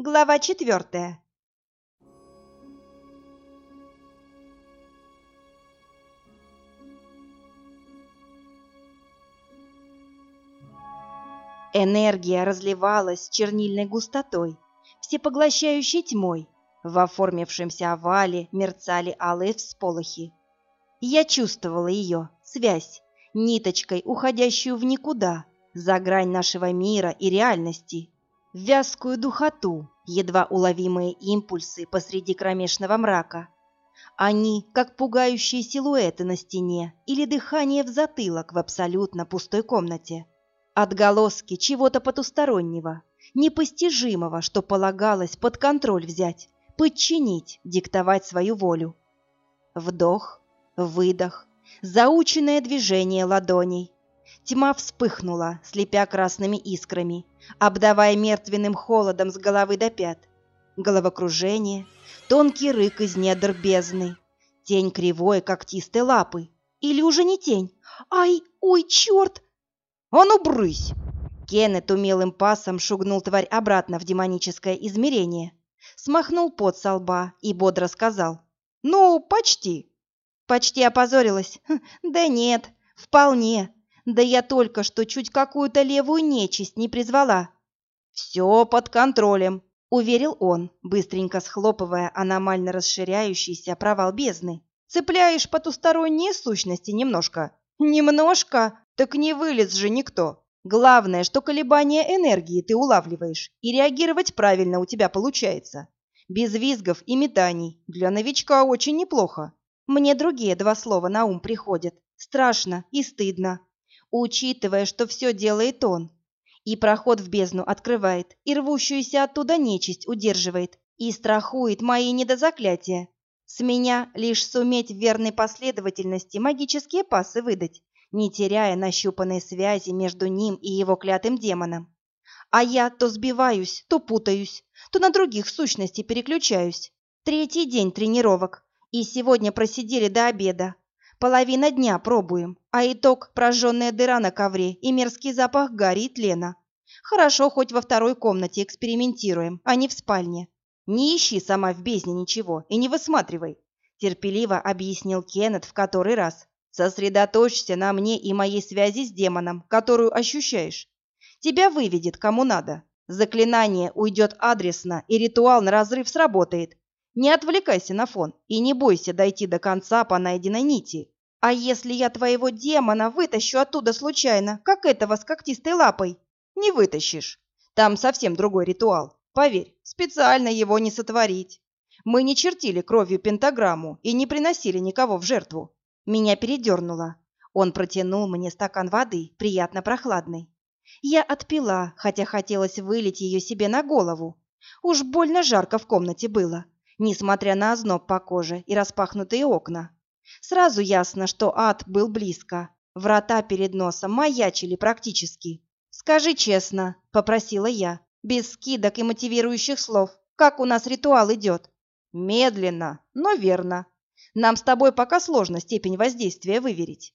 Глава четвертая. Энергия разливалась чернильной густотой, всепоглощающей тьмой. В оформившемся овале мерцали алые всполохи. Я чувствовала ее, связь, ниточкой, уходящую в никуда, за грань нашего мира и реальности, вязкую духоту, едва уловимые импульсы посреди кромешного мрака. Они, как пугающие силуэты на стене или дыхание в затылок в абсолютно пустой комнате. Отголоски чего-то потустороннего, непостижимого, что полагалось под контроль взять, подчинить, диктовать свою волю. Вдох, выдох, заученное движение ладоней. Тьма вспыхнула, слепя красными искрами, обдавая мертвенным холодом с головы до пят. Головокружение, тонкий рык из недр бездны, тень кривой когтистой лапы. Или уже не тень? Ай, ой, черт! А ну, брысь! Кеннет умелым пасом шугнул тварь обратно в демоническое измерение, смахнул пот со лба и бодро сказал. «Ну, почти». «Почти опозорилась?» хм, «Да нет, вполне. Да я только что чуть какую-то левую нечисть не призвала». «Все под контролем», — уверил он, быстренько схлопывая аномально расширяющийся провал бездны. «Цепляешь потусторонние сущности немножко». «Немножко? Так не вылез же никто. Главное, что колебания энергии ты улавливаешь, и реагировать правильно у тебя получается. Без визгов и метаний. Для новичка очень неплохо. Мне другие два слова на ум приходят. Страшно и стыдно. Учитывая, что все делает он. И проход в бездну открывает, и рвущуюся оттуда нечисть удерживает, и страхует мои недозаклятия. С меня лишь суметь в верной последовательности магические пасы выдать не теряя нащупанной связи между ним и его клятым демоном. А я то сбиваюсь, то путаюсь, то на других сущностей переключаюсь. Третий день тренировок, и сегодня просидели до обеда. Половина дня пробуем, а итог – прожженная дыра на ковре и мерзкий запах гари и тлена. Хорошо, хоть во второй комнате экспериментируем, а не в спальне. Не ищи сама в бездне ничего и не высматривай, терпеливо объяснил Кеннет в который раз. Сосредоточься на мне и моей связи с демоном, которую ощущаешь. Тебя выведет кому надо. Заклинание уйдет адресно, и ритуал на разрыв сработает. Не отвлекайся на фон и не бойся дойти до конца по найденной нити. А если я твоего демона вытащу оттуда случайно, как этого с когтистой лапой? Не вытащишь. Там совсем другой ритуал. Поверь, специально его не сотворить. Мы не чертили кровью пентаграмму и не приносили никого в жертву. Меня передернуло. Он протянул мне стакан воды, приятно прохладной. Я отпила, хотя хотелось вылить ее себе на голову. Уж больно жарко в комнате было, несмотря на озноб по коже и распахнутые окна. Сразу ясно, что ад был близко. Врата перед носом маячили практически. «Скажи честно», — попросила я, без скидок и мотивирующих слов, «как у нас ритуал идет?» «Медленно, но верно», нам с тобой пока сложно степень воздействия выверить.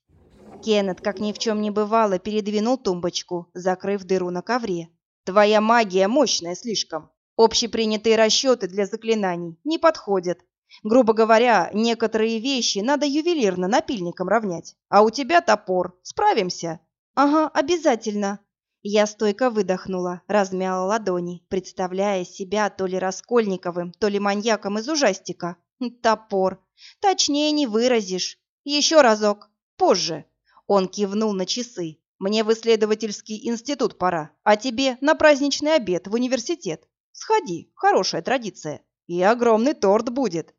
Кеннет, как ни в чем не бывало, передвинул тумбочку, закрыв дыру на ковре. Твоя магия мощная слишком. Общепринятые расчеты для заклинаний не подходят. Грубо говоря, некоторые вещи надо ювелирно напильником равнять. А у тебя топор. Справимся? Ага, обязательно. Я стойко выдохнула, размяла ладони, представляя себя то ли Раскольниковым, то ли маньяком из ужастика. Топор. Точнее не выразишь. Еще разок. Позже. Он кивнул на часы. Мне в исследовательский институт пора, а тебе на праздничный обед в университет. Сходи, хорошая традиция. И огромный торт будет.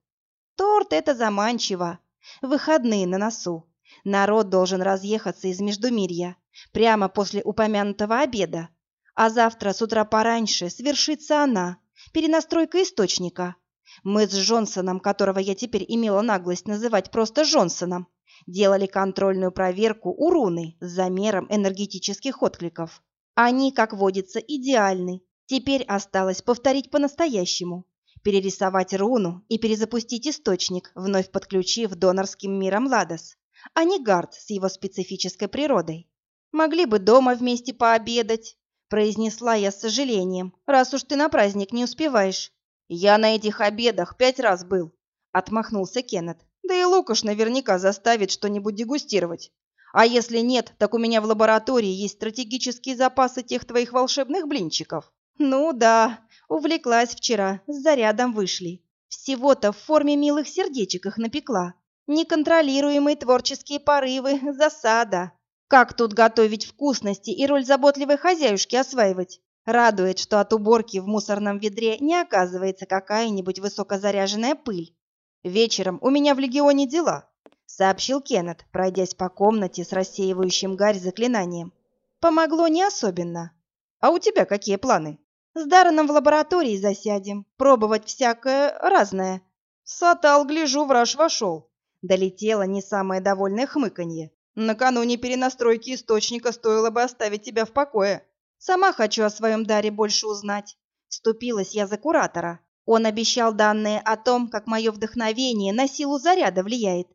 Торт — это заманчиво. Выходные на носу. Народ должен разъехаться из Междумирья прямо после упомянутого обеда. А завтра с утра пораньше свершится она, перенастройка источника. Мы с Джонсоном, которого я теперь имела наглость называть просто Джонсоном, делали контрольную проверку у руны с замером энергетических откликов. Они, как водится, идеальны. Теперь осталось повторить по-настоящему. Перерисовать руну и перезапустить источник, вновь подключив донорским миром Ладос, а не Гард с его специфической природой. Могли бы дома вместе пообедать. произнесла я с сожалением, раз уж ты на праздник не успеваешь. Я на этих обедах пять раз был, отмахнулся Кеннет. Да и Лукаш наверняка заставит что-нибудь дегустировать. А если нет, так у меня в лаборатории есть стратегические запасы тех твоих волшебных блинчиков. Ну да, увлеклась вчера, с зарядом вышли. Всего-то в форме милых сердечек их напекла. Неконтролируемые творческие порывы, засада. Как тут готовить вкусности и роль заботливой хозяюшки осваивать? Радует, что от уборки в мусорном ведре не оказывается какая-нибудь высокозаряженная пыль. Вечером у меня в легионе дела, сообщил Кеннет, пройдясь по комнате с рассеивающим гарь заклинанием. Помогло не особенно. А у тебя какие планы? С Дарреном в лаборатории засядем, пробовать всякое разное. Сатал, гляжу, враж вошел. Долетело не самое довольное хмыканье. Накануне перенастройки источника стоило бы оставить тебя в покое. Сама хочу о своем даре больше узнать. Вступилась я за куратора. Он обещал данные о том, как мое вдохновение на силу заряда влияет.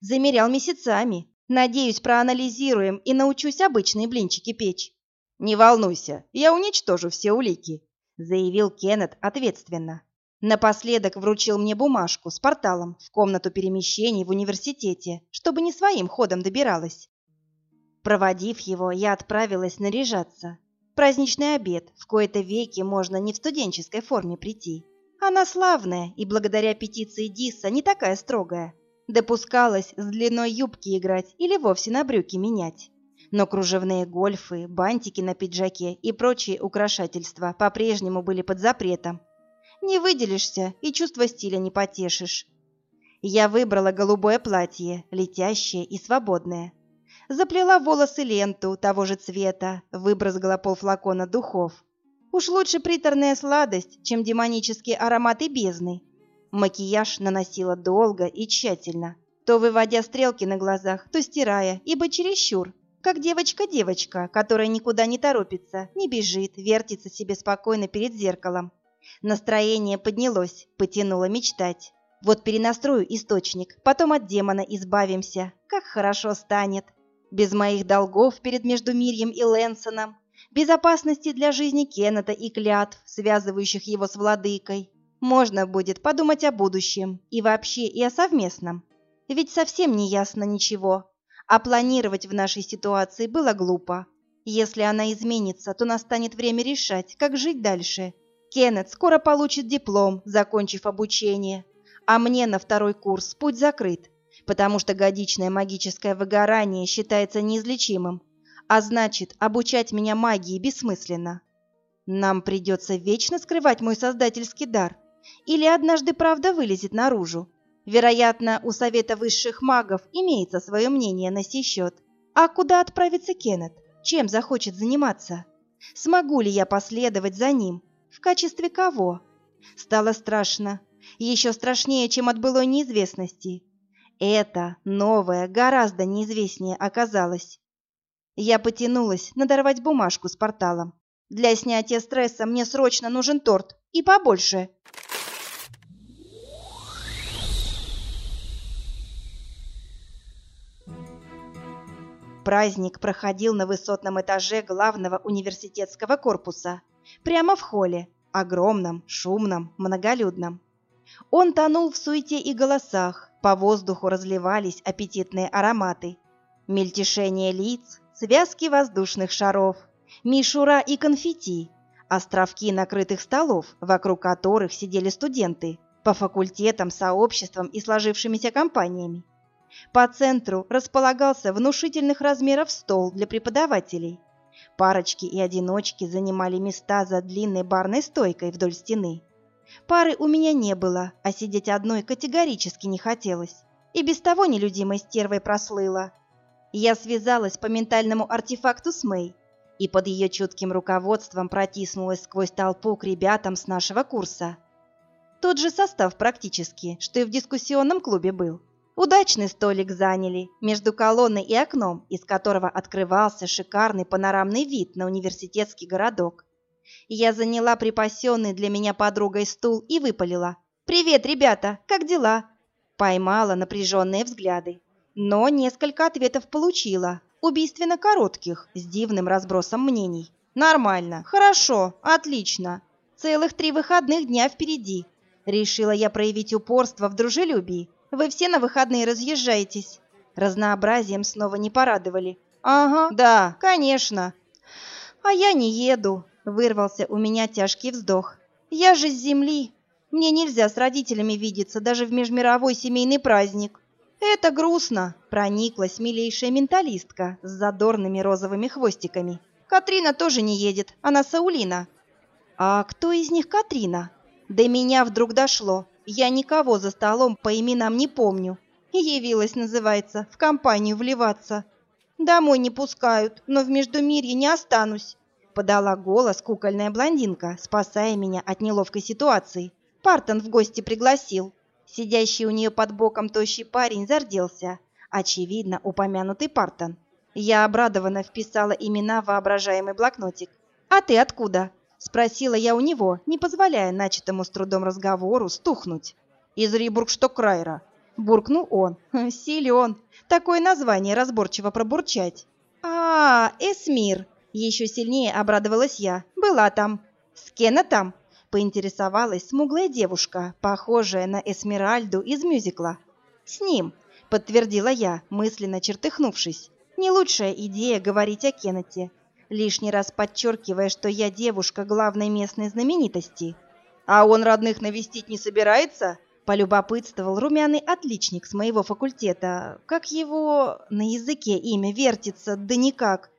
Замерял месяцами. Надеюсь, проанализируем и научусь обычные блинчики печь. Не волнуйся, я уничтожу все улики, заявил Кеннет ответственно. Напоследок вручил мне бумажку с порталом в комнату перемещений в университете, чтобы не своим ходом добиралась. Проводив его, я отправилась наряжаться. Праздничный обед, в кои-то веки можно не в студенческой форме прийти. Она славная и благодаря петиции Диса не такая строгая. Допускалось с длиной юбки играть или вовсе на брюки менять. Но кружевные гольфы, бантики на пиджаке и прочие украшательства по-прежнему были под запретом, не выделишься и чувство стиля не потешишь. Я выбрала голубое платье, летящее и свободное. Заплела волосы ленту того же цвета, выбрызгала полфлакона духов. Уж лучше приторная сладость, чем демонические ароматы бездны. Макияж наносила долго и тщательно, то выводя стрелки на глазах, то стирая, ибо чересчур, как девочка-девочка, которая никуда не торопится, не бежит, вертится себе спокойно перед зеркалом, Настроение поднялось, потянуло мечтать. Вот перенастрою источник, потом от демона избавимся. Как хорошо станет. Без моих долгов перед Междумирьем и Лэнсоном, безопасности для жизни Кеннета и клятв, связывающих его с владыкой. Можно будет подумать о будущем и вообще и о совместном. Ведь совсем не ясно ничего. А планировать в нашей ситуации было глупо. Если она изменится, то настанет время решать, как жить дальше. Кеннет скоро получит диплом, закончив обучение, а мне на второй курс путь закрыт, потому что годичное магическое выгорание считается неизлечимым, а значит, обучать меня магии бессмысленно. Нам придется вечно скрывать мой создательский дар, или однажды правда вылезет наружу. Вероятно, у Совета высших магов имеется свое мнение на сей счет. А куда отправится Кеннет? Чем захочет заниматься? Смогу ли я последовать за ним? В качестве кого? Стало страшно. Еще страшнее, чем от былой неизвестности. Это новое гораздо неизвестнее оказалось. Я потянулась надорвать бумажку с порталом. Для снятия стресса мне срочно нужен торт. И побольше. Праздник проходил на высотном этаже главного университетского корпуса прямо в холле, огромном, шумном, многолюдном. Он тонул в суете и голосах, по воздуху разливались аппетитные ароматы. Мельтешение лиц, связки воздушных шаров, мишура и конфетти, островки накрытых столов, вокруг которых сидели студенты, по факультетам, сообществам и сложившимися компаниями. По центру располагался внушительных размеров стол для преподавателей – Парочки и одиночки занимали места за длинной барной стойкой вдоль стены. Пары у меня не было, а сидеть одной категорически не хотелось. И без того нелюдимой стервой прослыла. Я связалась по ментальному артефакту с Мэй и под ее чутким руководством протиснулась сквозь толпу к ребятам с нашего курса. Тот же состав практически, что и в дискуссионном клубе был. Удачный столик заняли между колонной и окном, из которого открывался шикарный панорамный вид на университетский городок. Я заняла припасенный для меня подругой стул и выпалила. «Привет, ребята! Как дела?» Поймала напряженные взгляды. Но несколько ответов получила, убийственно коротких, с дивным разбросом мнений. Нормально. Хорошо. Отлично. Целых три выходных дня впереди. Решила я проявить упорство в дружелюбии. Вы все на выходные разъезжаетесь. Разнообразием снова не порадовали. Ага, да, конечно. А я не еду. Вырвался у меня тяжкий вздох. Я же с земли. Мне нельзя с родителями видеться даже в межмировой семейный праздник. Это грустно, прониклась милейшая менталистка с задорными розовыми хвостиками. Катрина тоже не едет, она Саулина. А кто из них Катрина? До меня вдруг дошло. Я никого за столом по именам не помню. Явилась, называется, в компанию вливаться. Домой не пускают, но в Междумирье не останусь. Подала голос кукольная блондинка, спасая меня от неловкой ситуации. Партон в гости пригласил. Сидящий у нее под боком тощий парень зарделся. Очевидно, упомянутый Партон. Я обрадованно вписала имена в воображаемый блокнотик. «А ты откуда?» Спросила я у него, не позволяя начатому с трудом разговору стухнуть. «Из Рибургштокрайра», — буркнул он. «Хм, «Силен. Такое название разборчиво пробурчать». «А, Эсмир!» — еще сильнее обрадовалась я. «Была там». «С Кеннетом?» — поинтересовалась смуглая девушка, похожая на Эсмеральду из мюзикла. «С ним», — подтвердила я, мысленно чертыхнувшись. «Не лучшая идея говорить о Кеннете лишний раз подчеркивая, что я девушка главной местной знаменитости. «А он родных навестить не собирается?» – полюбопытствовал румяный отличник с моего факультета. Как его на языке имя вертится, да никак.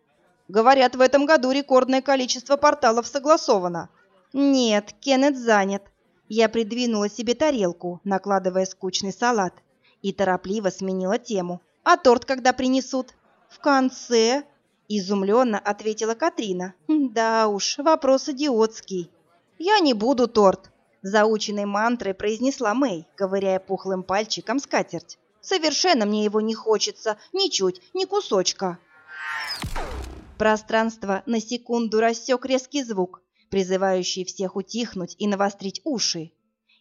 Говорят, в этом году рекордное количество порталов согласовано. Нет, Кеннет занят. Я придвинула себе тарелку, накладывая скучный салат, и торопливо сменила тему. А торт когда принесут? В конце, Изумленно ответила Катрина. Да уж, вопрос идиотский. Я не буду торт. Заученной мантрой произнесла Мэй, ковыряя пухлым пальчиком скатерть. Совершенно мне его не хочется, ничуть, ни кусочка. Пространство на секунду рассек резкий звук, призывающий всех утихнуть и навострить уши.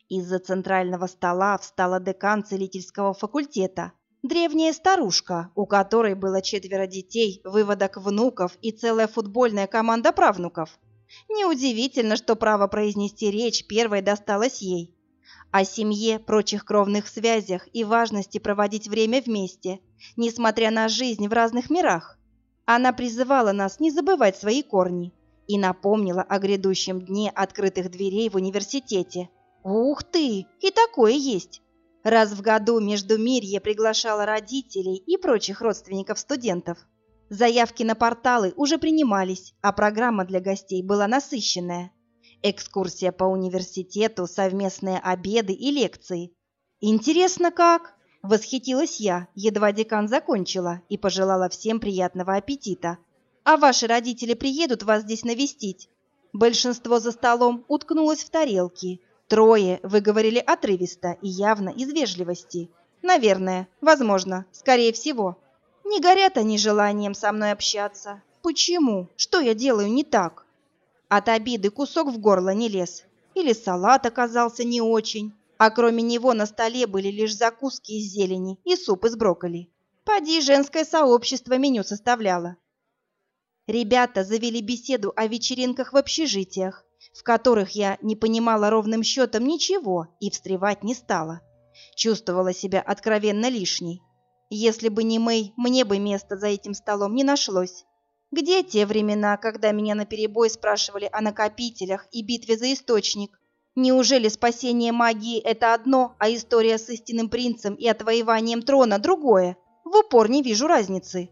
Из-за центрального стола встала декан целительского факультета, Древняя старушка, у которой было четверо детей, выводок внуков и целая футбольная команда правнуков. Неудивительно, что право произнести речь первой досталось ей. О семье, прочих кровных связях и важности проводить время вместе, несмотря на жизнь в разных мирах. Она призывала нас не забывать свои корни и напомнила о грядущем дне открытых дверей в университете. Ух ты, и такое есть! Раз в году Междумирье приглашало родителей и прочих родственников студентов. Заявки на порталы уже принимались, а программа для гостей была насыщенная. Экскурсия по университету, совместные обеды и лекции. Интересно как? Восхитилась я, едва декан закончила, и пожелала всем приятного аппетита. А ваши родители приедут вас здесь навестить? Большинство за столом уткнулось в тарелки, Трое выговорили отрывисто и явно из вежливости. Наверное, возможно, скорее всего. Не горят они желанием со мной общаться. Почему? Что я делаю не так? От обиды кусок в горло не лез. Или салат оказался не очень, а кроме него на столе были лишь закуски из зелени и суп из брокколи. Поди, женское сообщество меню составляло. Ребята завели беседу о вечеринках в общежитиях, в которых я не понимала ровным счетом ничего и встревать не стала. Чувствовала себя откровенно лишней. Если бы не Мэй, мне бы места за этим столом не нашлось. Где те времена, когда меня наперебой спрашивали о накопителях и битве за источник? Неужели спасение магии – это одно, а история с истинным принцем и отвоеванием трона – другое? В упор не вижу разницы.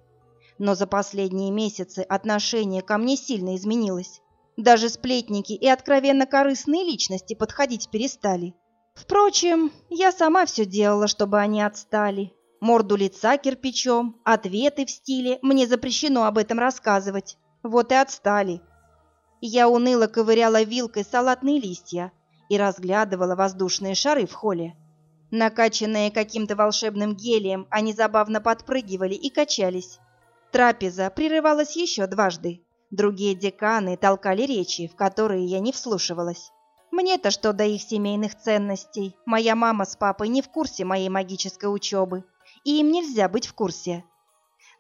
Но за последние месяцы отношение ко мне сильно изменилось. Даже сплетники и откровенно корыстные личности подходить перестали. Впрочем, я сама все делала, чтобы они отстали. Морду лица кирпичом, ответы в стиле «мне запрещено об этом рассказывать». Вот и отстали. Я уныло ковыряла вилкой салатные листья и разглядывала воздушные шары в холле. Накачанные каким-то волшебным гелием, они забавно подпрыгивали и качались. Трапеза прерывалась еще дважды. Другие деканы толкали речи, в которые я не вслушивалась. Мне-то что до их семейных ценностей? Моя мама с папой не в курсе моей магической учебы, и им нельзя быть в курсе.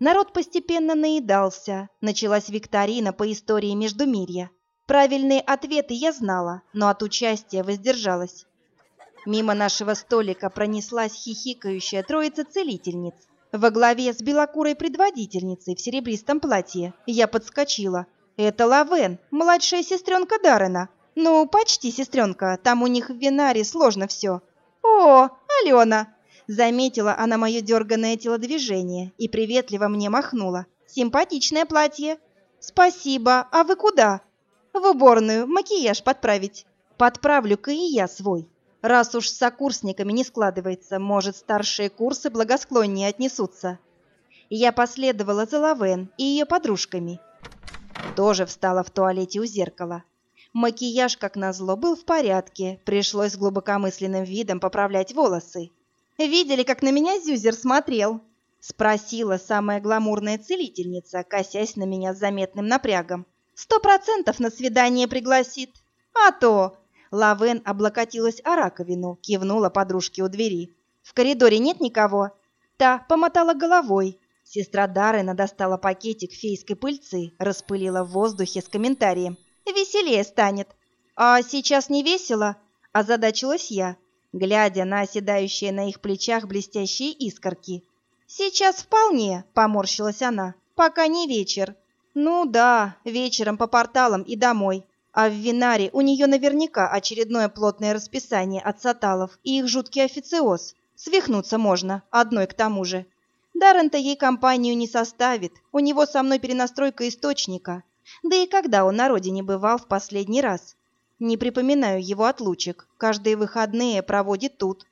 Народ постепенно наедался, началась викторина по истории Междумирья. Правильные ответы я знала, но от участия воздержалась. Мимо нашего столика пронеслась хихикающая троица целительниц. Во главе с белокурой предводительницей в серебристом платье я подскочила. Это Лавен, младшая сестренка Даррена. Ну, почти сестренка, там у них в Винаре сложно все. О, Алена! Заметила она мое дерганное телодвижение и приветливо мне махнула. Симпатичное платье. Спасибо, а вы куда? В уборную, макияж подправить. Подправлю-ка и я свой. Раз уж с сокурсниками не складывается, может, старшие курсы благосклоннее отнесутся. Я последовала за Лавен и ее подружками. Тоже встала в туалете у зеркала. Макияж, как назло, был в порядке, пришлось с глубокомысленным видом поправлять волосы. «Видели, как на меня Зюзер смотрел?» — спросила самая гламурная целительница, косясь на меня с заметным напрягом. «Сто процентов на свидание пригласит. А то!» Лавен облокотилась о раковину, кивнула подружке у двери. «В коридоре нет никого?» Та помотала головой. Сестра Даррена достала пакетик фейской пыльцы, распылила в воздухе с комментарием. «Веселее станет». «А сейчас не весело?» – озадачилась я, глядя на оседающие на их плечах блестящие искорки. «Сейчас вполне», – поморщилась она, – «пока не вечер». «Ну да, вечером по порталам и домой. А в Винаре у нее наверняка очередное плотное расписание от саталов и их жуткий официоз. Свихнуться можно, одной к тому же. Даррен-то ей компанию не составит, у него со мной перенастройка источника. Да и когда он на родине бывал в последний раз? Не припоминаю его отлучек, каждые выходные проводит тут.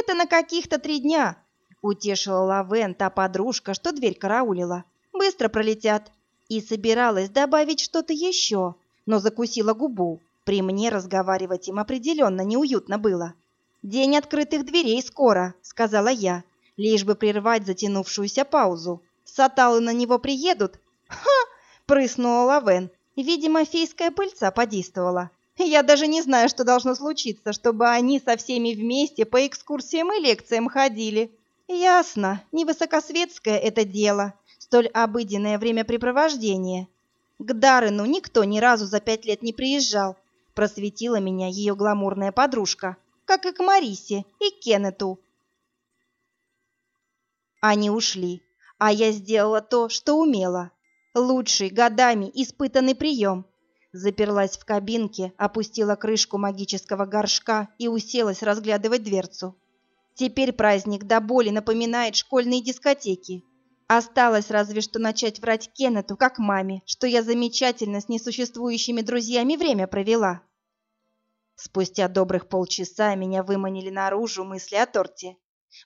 Это на каких-то три дня. Утешила Лавен та подружка, что дверь караулила. Быстро пролетят. И собиралась добавить что-то еще, но закусила губу. При мне разговаривать им определенно неуютно было. «День открытых дверей скоро», — сказала я, лишь бы прервать затянувшуюся паузу. «Саталы на него приедут?» «Ха!» — прыснула Лавен. Видимо, фейская пыльца подействовала. Я даже не знаю, что должно случиться, чтобы они со всеми вместе по экскурсиям и лекциям ходили. Ясно, невысокосветское это дело, столь обыденное времяпрепровождение. К Дарину никто ни разу за пять лет не приезжал. Просветила меня ее гламурная подружка, как и к Марисе и Кеннету. Они ушли, а я сделала то, что умела. Лучший, годами испытанный прием. Заперлась в кабинке, опустила крышку магического горшка и уселась разглядывать дверцу. Теперь праздник до боли напоминает школьные дискотеки. Осталось разве что начать врать Кеннету, как маме, что я замечательно с несуществующими друзьями время провела. Спустя добрых полчаса меня выманили наружу мысли о торте.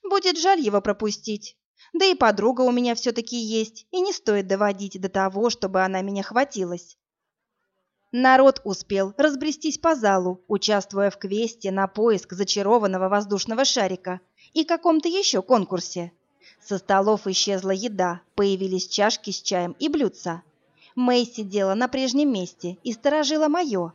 Будет жаль его пропустить. Да и подруга у меня все-таки есть, и не стоит доводить до того, чтобы она меня хватилась. Народ успел разбрестись по залу, участвуя в квесте на поиск зачарованного воздушного шарика и каком-то еще конкурсе. Со столов исчезла еда, появились чашки с чаем и блюдца. Мэй сидела на прежнем месте и сторожила мое.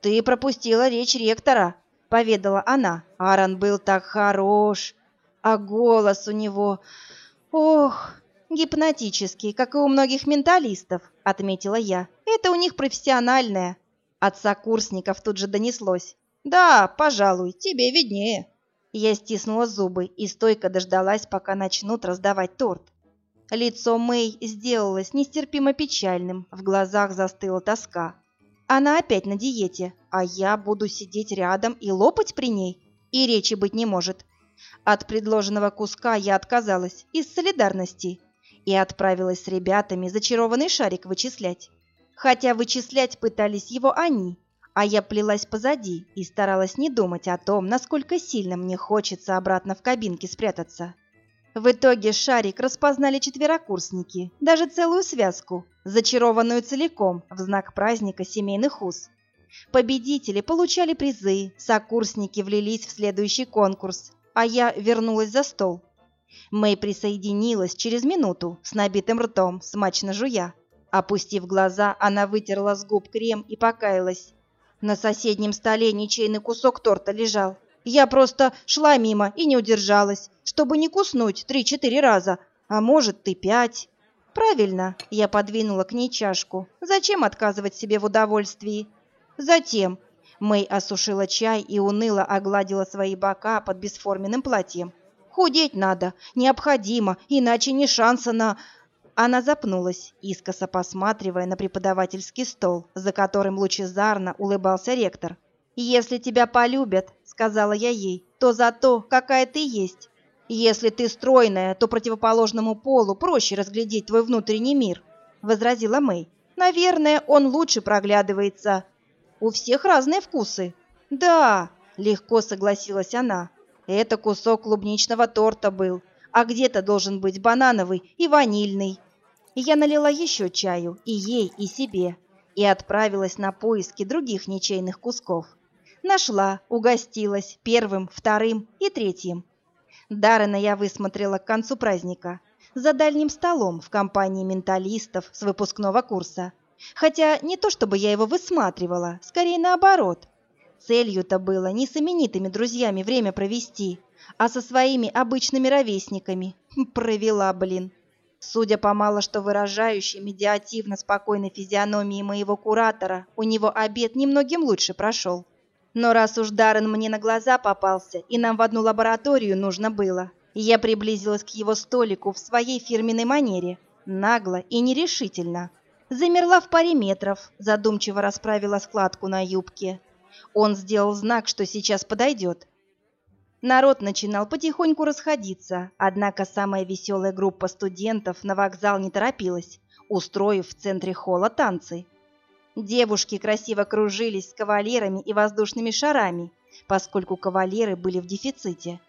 «Ты пропустила речь ректора», — поведала она. Аарон был так хорош, а голос у него... Ох, гипнотический, как и у многих менталистов, отметила я. Это у них профессиональное. От сокурсников тут же донеслось. Да, пожалуй, тебе виднее. Я стиснула зубы и стойко дождалась, пока начнут раздавать торт. Лицо Мэй сделалось нестерпимо печальным, в глазах застыла тоска. Она опять на диете, а я буду сидеть рядом и лопать при ней? И речи быть не может. От предложенного куска я отказалась из солидарности и отправилась с ребятами зачарованный шарик вычислять. Хотя вычислять пытались его они, а я плелась позади и старалась не думать о том, насколько сильно мне хочется обратно в кабинке спрятаться. В итоге шарик распознали четверокурсники, даже целую связку, зачарованную целиком в знак праздника семейных уз. Победители получали призы, сокурсники влились в следующий конкурс, а я вернулась за стол. Мэй присоединилась через минуту с набитым ртом, смачно жуя. Опустив глаза, она вытерла с губ крем и покаялась. На соседнем столе ничейный кусок торта лежал. Я просто шла мимо и не удержалась, чтобы не куснуть три-четыре раза, а может, ты пять. Правильно, я подвинула к ней чашку. Зачем отказывать себе в удовольствии? Затем Мэй осушила чай и уныло огладила свои бока под бесформенным платьем. Худеть надо, необходимо, иначе ни шанса на... Она запнулась, искоса посматривая на преподавательский стол, за которым лучезарно улыбался ректор. «Если тебя полюбят, — сказала я ей, — то за то, какая ты есть. Если ты стройная, то противоположному полу проще разглядеть твой внутренний мир», — возразила Мэй. «Наверное, он лучше проглядывается. У всех разные вкусы». «Да», — легко согласилась она, — «это кусок клубничного торта был, а где-то должен быть банановый и ванильный. Я налила еще чаю и ей, и себе, и отправилась на поиски других ничейных кусков. Нашла, угостилась первым, вторым и третьим. Даррена я высмотрела к концу праздника, за дальним столом в компании менталистов с выпускного курса. Хотя не то чтобы я его высматривала, скорее наоборот. Целью-то было не с именитыми друзьями время провести, а со своими обычными ровесниками. Провела, блин. Судя по мало что выражающей медиативно спокойной физиономии моего куратора, у него обед немногим лучше прошел. Но раз уж Даррен мне на глаза попался, и нам в одну лабораторию нужно было, я приблизилась к его столику в своей фирменной манере, нагло и нерешительно. Замерла в паре метров, задумчиво расправила складку на юбке. Он сделал знак, что сейчас подойдет, Народ начинал потихоньку расходиться, однако самая веселая группа студентов на вокзал не торопилась, устроив в центре холла танцы. Девушки красиво кружились с кавалерами и воздушными шарами, поскольку кавалеры были в дефиците.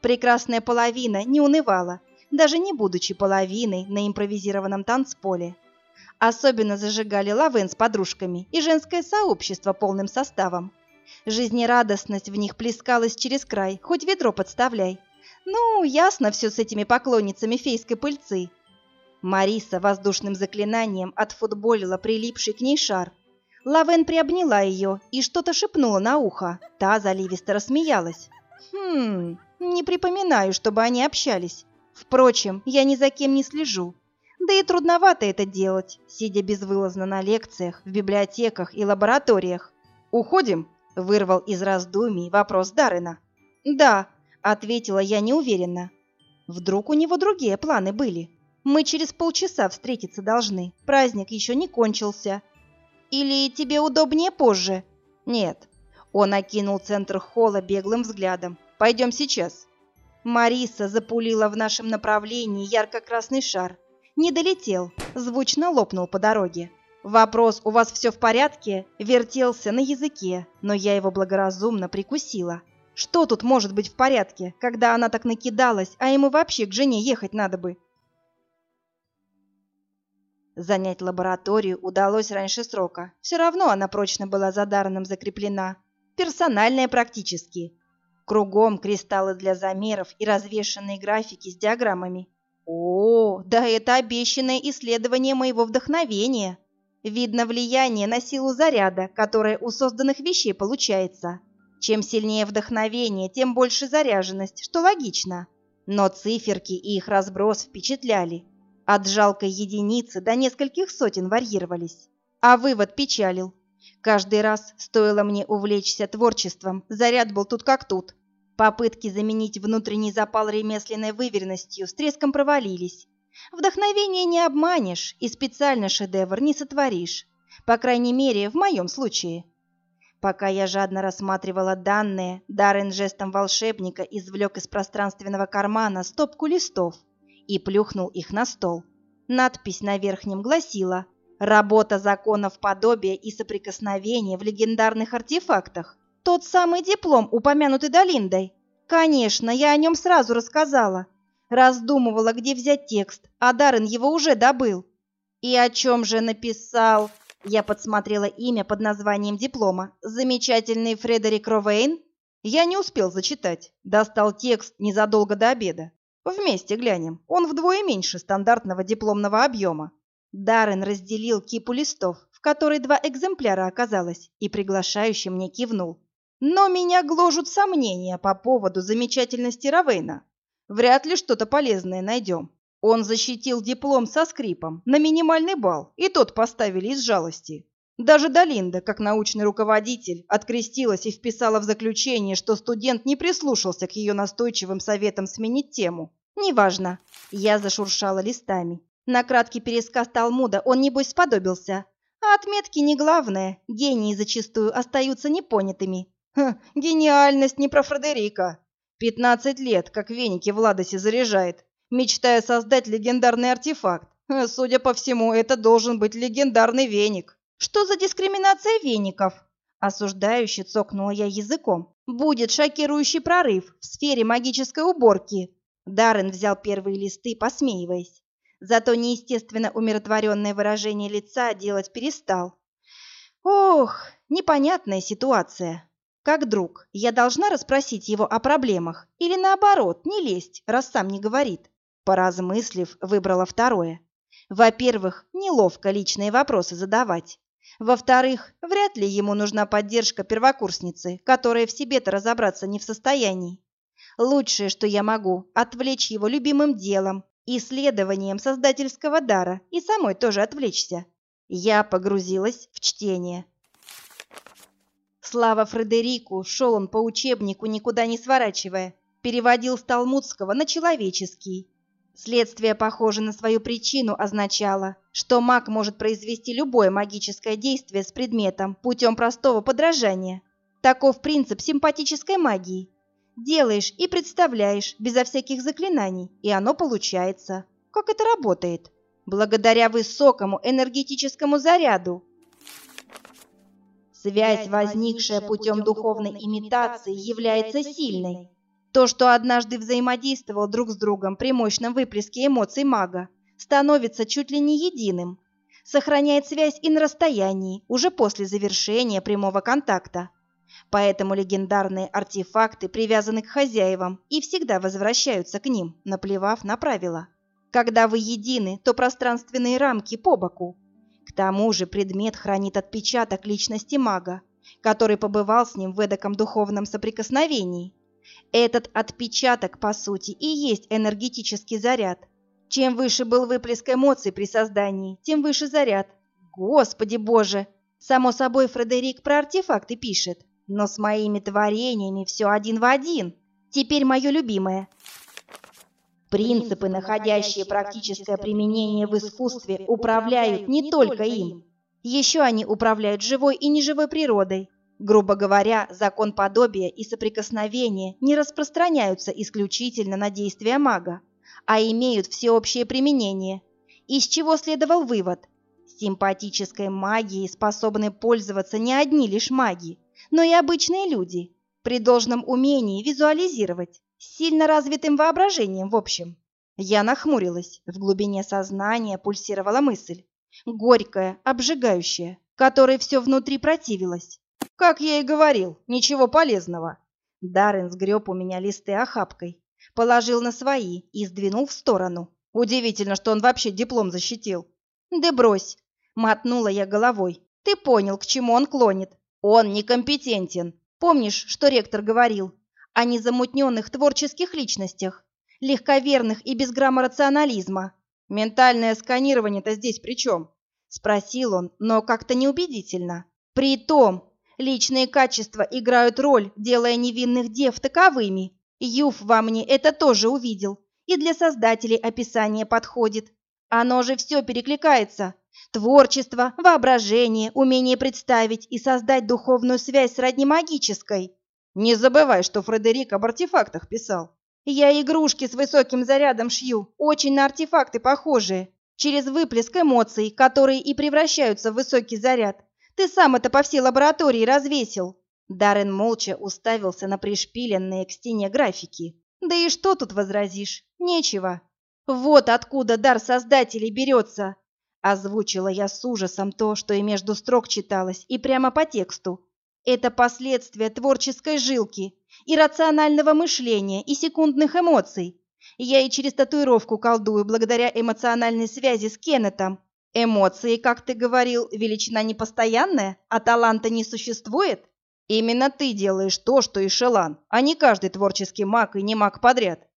Прекрасная половина не унывала, даже не будучи половиной на импровизированном танцполе. Особенно зажигали Лавен с подружками и женское сообщество полным составом. Жизнерадостность в них плескалась через край, хоть ведро подставляй. Ну, ясно все с этими поклонницами фейской пыльцы. Мариса воздушным заклинанием отфутболила прилипший к ней шар. Лавен приобняла ее и что-то шепнула на ухо. Та заливисто рассмеялась. Хм, не припоминаю, чтобы они общались. Впрочем, я ни за кем не слежу. Да и трудновато это делать, сидя безвылазно на лекциях, в библиотеках и лабораториях. «Уходим?» Вырвал из раздумий вопрос Дарына. «Да», — ответила я неуверенно. «Вдруг у него другие планы были? Мы через полчаса встретиться должны, праздник еще не кончился. Или тебе удобнее позже?» «Нет». Он окинул центр холла беглым взглядом. «Пойдем сейчас». Мариса запулила в нашем направлении ярко-красный шар. Не долетел, звучно лопнул по дороге. Вопрос «У вас все в порядке?» вертелся на языке, но я его благоразумно прикусила. Что тут может быть в порядке, когда она так накидалась, а ему вообще к жене ехать надо бы? Занять лабораторию удалось раньше срока. Все равно она прочно была за Дарреном закреплена. Персональная практически. Кругом кристаллы для замеров и развешанные графики с диаграммами. О, да это обещанное исследование моего вдохновения. Видно влияние на силу заряда, которое у созданных вещей получается. Чем сильнее вдохновение, тем больше заряженность, что логично. Но циферки и их разброс впечатляли. От жалкой единицы до нескольких сотен варьировались. А вывод печалил. Каждый раз, стоило мне увлечься творчеством, заряд был тут как тут. Попытки заменить внутренний запал ремесленной выверенностью с треском провалились. Вдохновение не обманешь и специально шедевр не сотворишь. По крайней мере, в моем случае. Пока я жадно рассматривала данные, Даррен жестом волшебника извлек из пространственного кармана стопку листов и плюхнул их на стол. Надпись на верхнем гласила «Работа законов подобия и соприкосновения в легендарных артефактах». Тот самый диплом, упомянутый Долиндой. Конечно, я о нем сразу рассказала. Раздумывала, где взять текст, а Даррен его уже добыл. И о чем же написал? Я подсмотрела имя под названием диплома. Замечательный Фредерик Ровейн? Я не успел зачитать. Достал текст незадолго до обеда. Вместе глянем. Он вдвое меньше стандартного дипломного объема. Даррен разделил кипу листов, в которой два экземпляра оказалось, и приглашающий мне кивнул. Но меня гложут сомнения по поводу замечательности Равейна. Вряд ли что-то полезное найдем. Он защитил диплом со скрипом на минимальный балл, и тот поставили из жалости. Даже Долинда, как научный руководитель, открестилась и вписала в заключение, что студент не прислушался к ее настойчивым советам сменить тему. «Неважно». Я зашуршала листами. На краткий пересказ Талмуда он, небось, сподобился. А отметки не главное. Гении зачастую остаются непонятыми. Ха, гениальность не про Фредерика. Пятнадцать лет, как веники в Ладосе заряжает, мечтая создать легендарный артефакт. Судя по всему, это должен быть легендарный веник. Что за дискриминация веников? Осуждающе цокнула я языком. Будет шокирующий прорыв в сфере магической уборки. Даррен взял первые листы, посмеиваясь. Зато неестественно умиротворенное выражение лица делать перестал. Ох, непонятная ситуация. Как друг, я должна расспросить его о проблемах или наоборот, не лезть, раз сам не говорит. Поразмыслив, выбрала второе. Во-первых, неловко личные вопросы задавать. Во-вторых, вряд ли ему нужна поддержка первокурсницы, которая в себе-то разобраться не в состоянии. Лучшее, что я могу, отвлечь его любимым делом, исследованием создательского дара и самой тоже отвлечься. Я погрузилась в чтение. Слава Фредерику, шел он по учебнику, никуда не сворачивая, переводил с талмудского на человеческий. Следствие, похоже на свою причину, означало, что маг может произвести любое магическое действие с предметом путем простого подражания. Таков принцип симпатической магии. Делаешь и представляешь безо всяких заклинаний, и оно получается. Как это работает? Благодаря высокому энергетическому заряду, Связь, возникшая путем духовной имитации, является сильной. То, что однажды взаимодействовал друг с другом при мощном выплеске эмоций мага, становится чуть ли не единым, сохраняет связь и на расстоянии, уже после завершения прямого контакта. Поэтому легендарные артефакты привязаны к хозяевам и всегда возвращаются к ним, наплевав на правила. Когда вы едины, то пространственные рамки по боку, к тому же предмет хранит отпечаток личности мага, который побывал с ним в эдаком духовном соприкосновении. Этот отпечаток, по сути, и есть энергетический заряд. Чем выше был выплеск эмоций при создании, тем выше заряд. Господи боже! Само собой, Фредерик про артефакты пишет, но с моими творениями все один в один. Теперь мое любимое – Принципы, находящие практическое применение в искусстве, управляют не только им. Еще они управляют живой и неживой природой. Грубо говоря, закон подобия и соприкосновения не распространяются исключительно на действия мага, а имеют всеобщее применение. Из чего следовал вывод? Симпатической магией способны пользоваться не одни лишь маги, но и обычные люди, при должном умении визуализировать сильно развитым воображением, в общем. Я нахмурилась. В глубине сознания пульсировала мысль. Горькая, обжигающая, которой все внутри противилось. Как я и говорил, ничего полезного. Даррен сгреб у меня листы охапкой, положил на свои и сдвинул в сторону. Удивительно, что он вообще диплом защитил. Да брось, мотнула я головой. Ты понял, к чему он клонит. Он некомпетентен. Помнишь, что ректор говорил? О незамутненных творческих личностях, легковерных и без грамма рационализма. «Ментальное сканирование-то здесь при чем?» — спросил он, но как-то неубедительно. «При том, личные качества играют роль, делая невинных дев таковыми. Юф во мне это тоже увидел, и для создателей описание подходит. Оно же все перекликается. Творчество, воображение, умение представить и создать духовную связь сродни магической. Не забывай, что Фредерик об артефактах писал. Я игрушки с высоким зарядом шью, очень на артефакты похожие, через выплеск эмоций, которые и превращаются в высокий заряд. Ты сам это по всей лаборатории развесил. Даррен молча уставился на пришпиленные к стене графики. Да и что тут возразишь? Нечего. Вот откуда дар создателей берется. Озвучила я с ужасом то, что и между строк читалось, и прямо по тексту. Это последствия творческой жилки, иррационального мышления и секундных эмоций. Я и через татуировку колдую благодаря эмоциональной связи с Кеннетом. Эмоции, как ты говорил, величина непостоянная, а таланта не существует? Именно ты делаешь то, что и Шелан, а не каждый творческий маг и не маг подряд.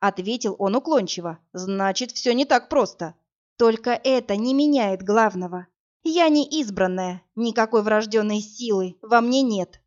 ответил он уклончиво. Значит, все не так просто. Только это не меняет главного. Я не избранная, никакой врожденной силы во мне нет.